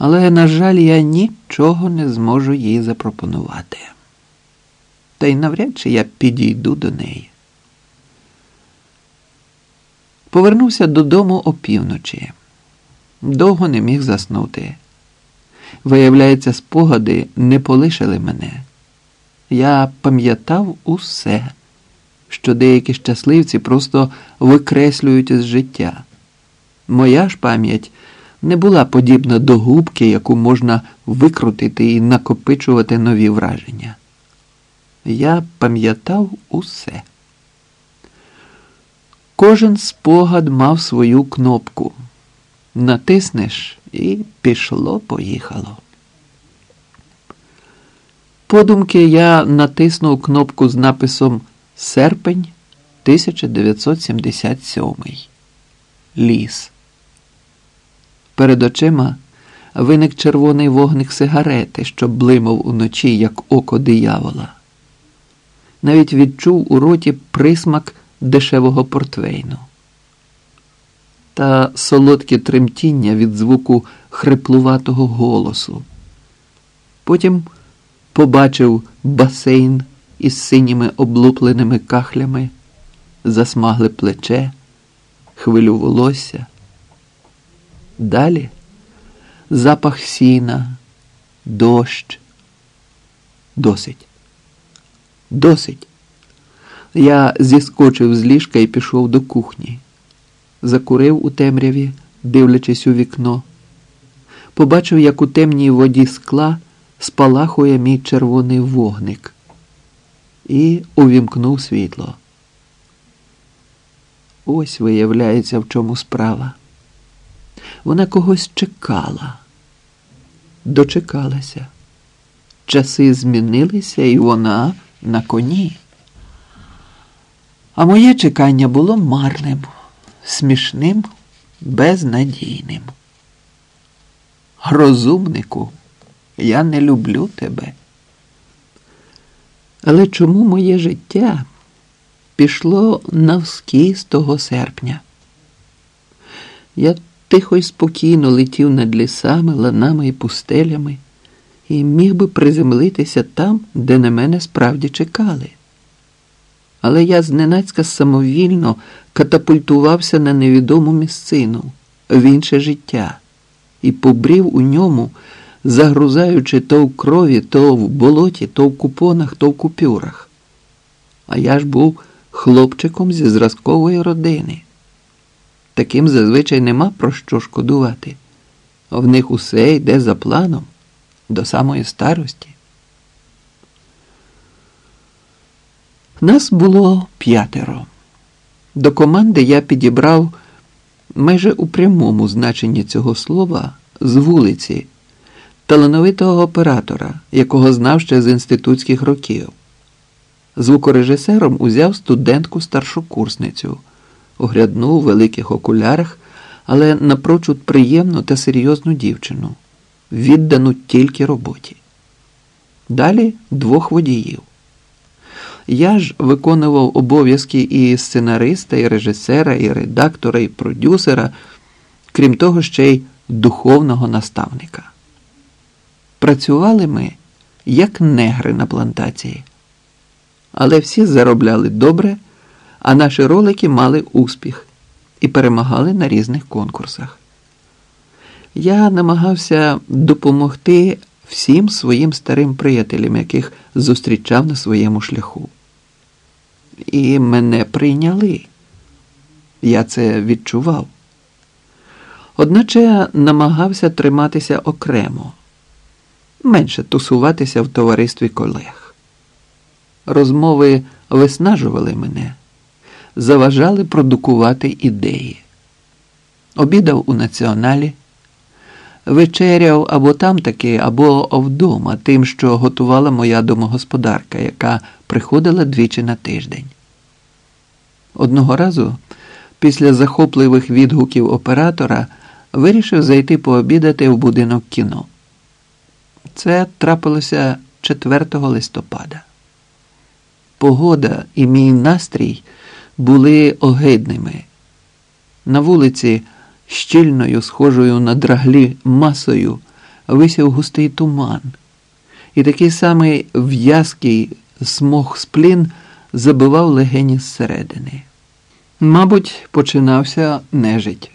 Але, на жаль, я нічого не зможу їй запропонувати. Та й навряд чи я підійду до неї. Повернувся додому опівночі. Довго не міг заснути. Виявляється, спогади не полишили мене. Я пам'ятав усе, що деякі щасливці просто викреслюють із життя. Моя ж пам'ять не була подібна до губки, яку можна викрутити і накопичувати нові враження. Я пам'ятав усе. Кожен спогад мав свою кнопку. Натиснеш і пішло-поїхало. Подумки я натиснув кнопку з написом Серпень 1977. Ліс. Перед очима виник червоний вогник сигарети, що блимав уночі, як око диявола. Навіть відчув у роті присмак дешевого портвейну та солодке тремтіння від звуку хриплуватого голосу. Потім побачив басейн із синіми облупленими кахлями, засмагле плече, хвилю волосся. Далі запах сіна, дощ. Досить. Досить. Я зіскочив з ліжка і пішов до кухні. Закурив у темряві, дивлячись у вікно. Побачив, як у темній воді скла спалахує мій червоний вогник і увімкнув світло. Ось виявляється, в чому справа. Вона когось чекала, дочекалася. Часи змінилися, і вона на коні. А моє чекання було марним, смішним, безнадійним. Розумнику, я не люблю тебе. Але чому моє життя пішло навскіз того серпня? Я тихо й спокійно летів над лісами, ланами і пустелями і міг би приземлитися там, де на мене справді чекали. Але я зненацька самовільно катапультувався на невідому місцину, в інше життя, і побрів у ньому, загрузаючи то в крові, то в болоті, то в купонах, то в купюрах. А я ж був хлопчиком зі зразкової родини. Таким зазвичай нема про що шкодувати. В них усе йде за планом до самої старості. Нас було п'ятеро. До команди я підібрав майже у прямому значенні цього слова з вулиці талановитого оператора, якого знав ще з інститутських років. Звукорежисером узяв студентку старшокурсницю, оглядну у великих окулярах, але напрочуд приємну та серйозну дівчину, віддану тільки роботі. Далі двох водіїв. Я ж виконував обов'язки і сценариста, і режисера, і редактора, і продюсера, крім того, ще й духовного наставника. Працювали ми як негри на плантації, але всі заробляли добре, а наші ролики мали успіх і перемагали на різних конкурсах. Я намагався допомогти всім своїм старим приятелям, яких зустрічав на своєму шляху. І мене прийняли. Я це відчував. Одначе намагався триматися окремо, менше тусуватися в товаристві колег. Розмови виснажували мене, заважали продукувати ідеї. Обідав у націоналі вечеряв або там таки, або вдома, тим, що готувала моя домогосподарка, яка приходила двічі на тиждень. Одного разу, після захопливих відгуків оператора, вирішив зайти пообідати в будинок кіно. Це трапилося 4 листопада. Погода і мій настрій були огидними. На вулиці щільною, схожою на драглі масою, висів густий туман, і такий самий в'язкий смог сплін забивав легені зсередини. Мабуть, починався нежить.